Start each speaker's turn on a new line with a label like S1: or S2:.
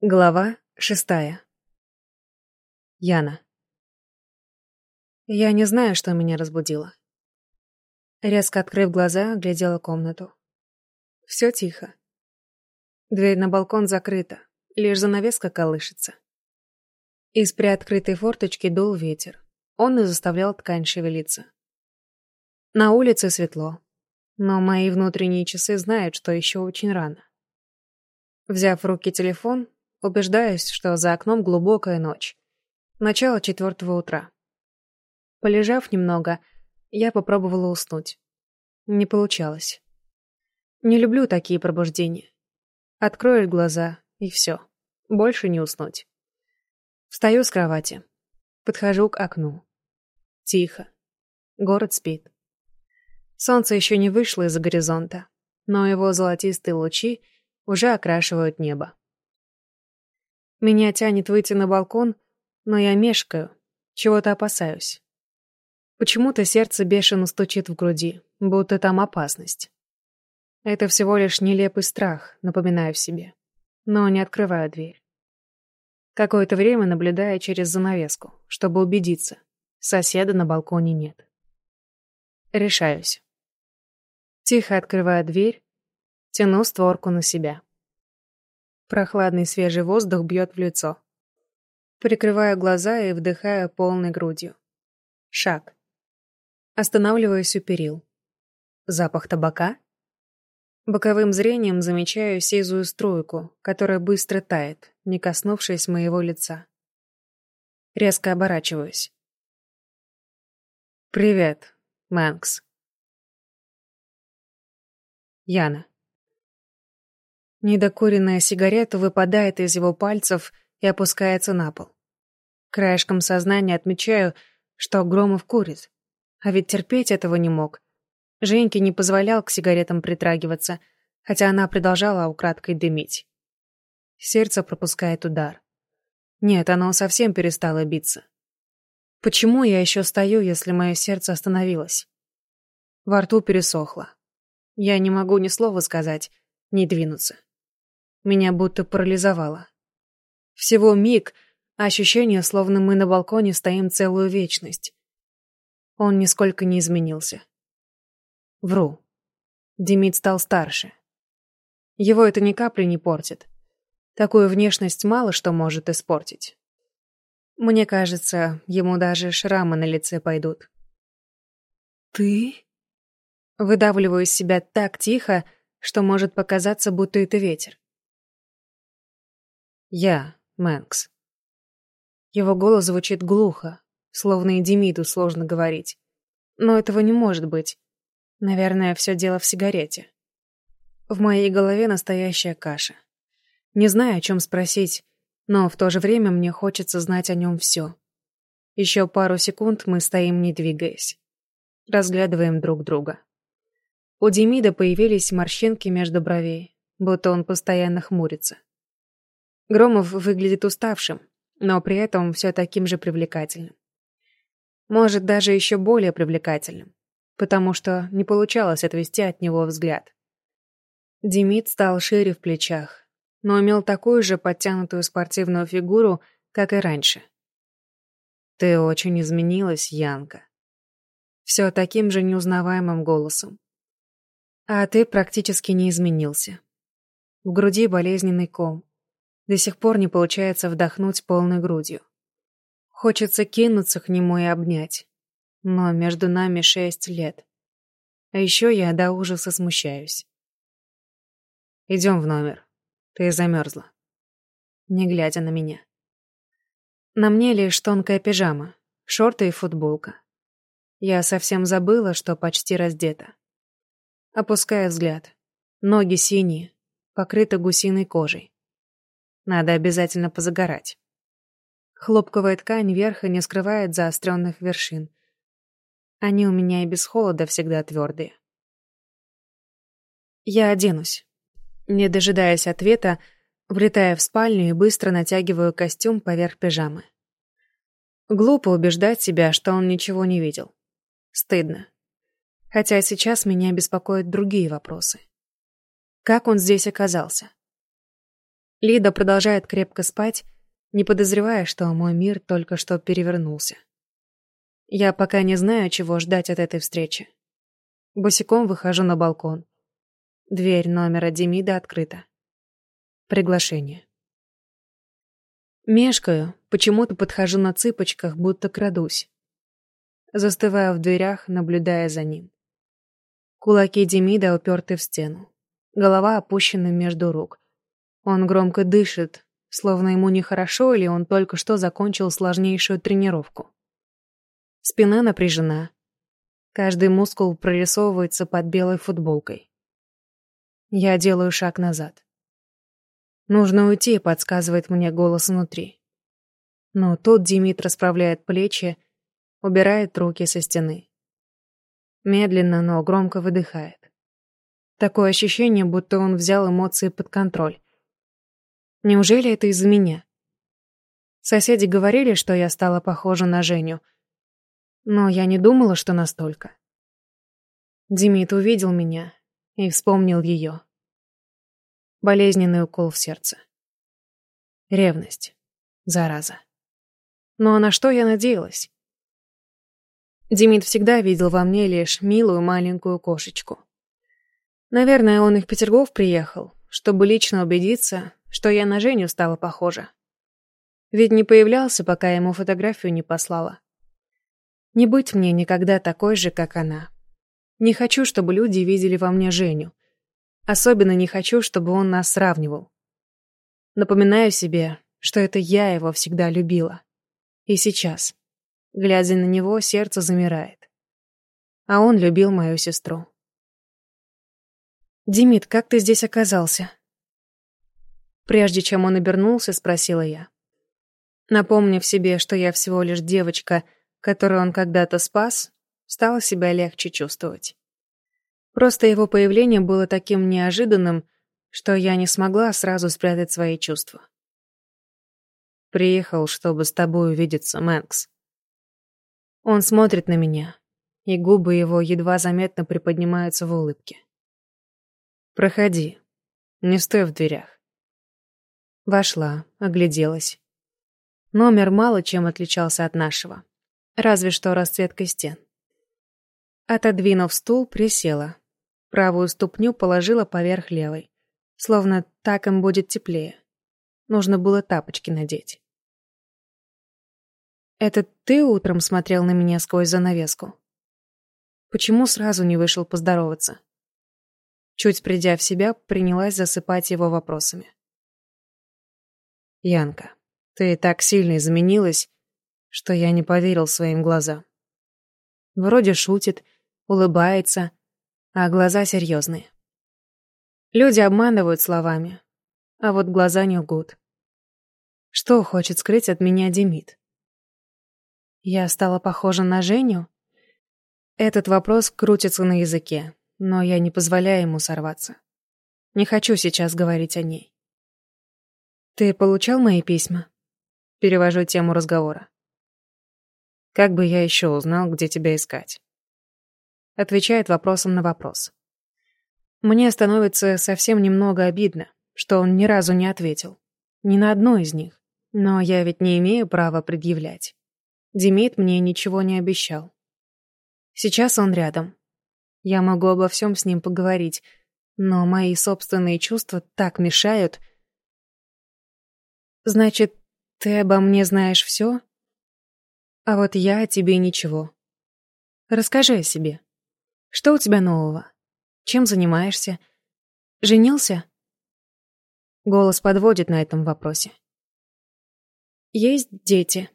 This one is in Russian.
S1: Глава шестая. Яна. Я не знаю, что меня разбудило. Резко открыв глаза, глядела комнату. Все тихо. Дверь на балкон закрыта, лишь занавеска колышется. Из приоткрытой форточки дул ветер. Он и заставлял ткань шевелиться. На улице светло, но мои внутренние часы знают, что еще очень рано. Взяв в руки телефон, убеждаясь, что за окном глубокая ночь. Начало четвертого утра. Полежав немного, я попробовала уснуть. Не получалось. Не люблю такие пробуждения. Откроешь глаза, и все. Больше не уснуть. Встаю с кровати. Подхожу к окну. Тихо. Город спит. Солнце еще не вышло из-за горизонта, но его золотистые лучи уже окрашивают небо. Меня тянет выйти на балкон, но я мешкаю, чего-то опасаюсь. Почему-то сердце бешено стучит в груди, будто там опасность. Это всего лишь нелепый страх, напоминаю себе. Но не открываю дверь. Какое-то время наблюдаю через занавеску, чтобы убедиться. Соседа на балконе нет. Решаюсь. Тихо открываю дверь, тяну створку на себя. Прохладный свежий воздух бьет в лицо. Прикрываю глаза и вдыхаю полной грудью. Шаг. Останавливаюсь у перил. Запах табака? Боковым зрением замечаю сизую струйку, которая быстро тает, не коснувшись моего лица. Резко оборачиваюсь. «Привет, Мэнкс». Яна. Недокуренная сигарета выпадает из его пальцев и опускается на пол. Краешком сознания отмечаю, что Громов курит. А ведь терпеть этого не мог. Женьке не позволял к сигаретам притрагиваться, хотя она продолжала украдкой дымить. Сердце пропускает удар. Нет, оно совсем перестало биться. Почему я еще стою, если мое сердце остановилось? Во рту пересохло. Я не могу ни слова сказать, ни двинуться. Меня будто парализовало. Всего миг, а ощущение, словно мы на балконе стоим целую вечность. Он нисколько не изменился. Вру. Демид стал старше. Его это ни капли не портит. Такую внешность мало что может испортить. Мне кажется, ему даже шрамы на лице пойдут. «Ты?» Выдавливаю из себя так тихо, что может показаться, будто это ветер. Я, Мэнкс. Его голос звучит глухо, словно и Демиду сложно говорить. Но этого не может быть. Наверное, все дело в сигарете. В моей голове настоящая каша. Не знаю, о чем спросить, но в то же время мне хочется знать о нем все. Еще пару секунд мы стоим, не двигаясь. Разглядываем друг друга. У Демида появились морщинки между бровей, будто он постоянно хмурится. Громов выглядит уставшим, но при этом все таким же привлекательным. Может, даже еще более привлекательным, потому что не получалось отвести от него взгляд. Демид стал шире в плечах, но имел такую же подтянутую спортивную фигуру, как и раньше. «Ты очень изменилась, Янка». Все таким же неузнаваемым голосом. «А ты практически не изменился». В груди болезненный ком. До сих пор не получается вдохнуть полной грудью. Хочется кинуться к нему и обнять. Но между нами шесть лет. А еще я до ужаса смущаюсь. Идем в номер. Ты замерзла. Не глядя на меня. На мне лишь тонкая пижама, шорты и футболка. Я совсем забыла, что почти раздета. Опуская взгляд. Ноги синие, покрыты гусиной кожей. Надо обязательно позагорать. Хлопковая ткань верха не скрывает заостренных вершин. Они у меня и без холода всегда твердые. Я оденусь. Не дожидаясь ответа, влетая в спальню и быстро натягиваю костюм поверх пижамы. Глупо убеждать себя, что он ничего не видел. Стыдно. Хотя сейчас меня беспокоят другие вопросы. Как он здесь оказался? Лида продолжает крепко спать, не подозревая, что мой мир только что перевернулся. Я пока не знаю, чего ждать от этой встречи. Босиком выхожу на балкон. Дверь номера Демида открыта. Приглашение. Мешкаю, почему-то подхожу на цыпочках, будто крадусь. Застываю в дверях, наблюдая за ним. Кулаки Демида уперты в стену. Голова опущена между рук. Он громко дышит, словно ему нехорошо или он только что закончил сложнейшую тренировку. Спина напряжена. Каждый мускул прорисовывается под белой футболкой. Я делаю шаг назад. Нужно уйти, подсказывает мне голос внутри. Но тут Димит расправляет плечи, убирает руки со стены. Медленно, но громко выдыхает. Такое ощущение, будто он взял эмоции под контроль. Неужели это из-за меня? Соседи говорили, что я стала похожа на Женю, но я не думала, что настолько. Димит увидел меня и вспомнил ее. Болезненный укол в сердце. Ревность. Зараза. А на что я надеялась? Димит всегда видел во мне лишь милую маленькую кошечку. Наверное, он и в Петергоф приехал, чтобы лично убедиться, что я на Женю стала похожа. Ведь не появлялся, пока ему фотографию не послала. Не быть мне никогда такой же, как она. Не хочу, чтобы люди видели во мне Женю. Особенно не хочу, чтобы он нас сравнивал. Напоминаю себе, что это я его всегда любила. И сейчас, глядя на него, сердце замирает. А он любил мою сестру. «Димит, как ты здесь оказался?» Прежде чем он обернулся, спросила я. Напомнив себе, что я всего лишь девочка, которую он когда-то спас, стало себя легче чувствовать. Просто его появление было таким неожиданным, что я не смогла сразу спрятать свои чувства. «Приехал, чтобы с тобой увидеться, Мэнкс». Он смотрит на меня, и губы его едва заметно приподнимаются в улыбке. «Проходи, не стой в дверях». Вошла, огляделась. Номер мало чем отличался от нашего. Разве что расцветкой стен. Отодвинув стул, присела. Правую ступню положила поверх левой. Словно так им будет теплее. Нужно было тапочки надеть. «Это ты утром смотрел на меня сквозь занавеску? Почему сразу не вышел поздороваться?» Чуть придя в себя, принялась засыпать его вопросами. Янка, ты так сильно изменилась, что я не поверил своим глазам. Вроде шутит, улыбается, а глаза серьезные. Люди обманывают словами, а вот глаза не лгут. Что хочет скрыть от меня Демид? Я стала похожа на Женю? Этот вопрос крутится на языке, но я не позволяю ему сорваться. Не хочу сейчас говорить о ней. «Ты получал мои письма?» Перевожу тему разговора. «Как бы я еще узнал, где тебя искать?» Отвечает вопросом на вопрос. Мне становится совсем немного обидно, что он ни разу не ответил. Ни на одно из них. Но я ведь не имею права предъявлять. Демид мне ничего не обещал. Сейчас он рядом. Я могу обо всем с ним поговорить, но мои собственные чувства так мешают, Значит, ты обо мне знаешь все? А вот я о тебе ничего. Расскажи о себе. Что у тебя нового? Чем занимаешься? Женился? Голос подводит на этом вопросе. Есть дети.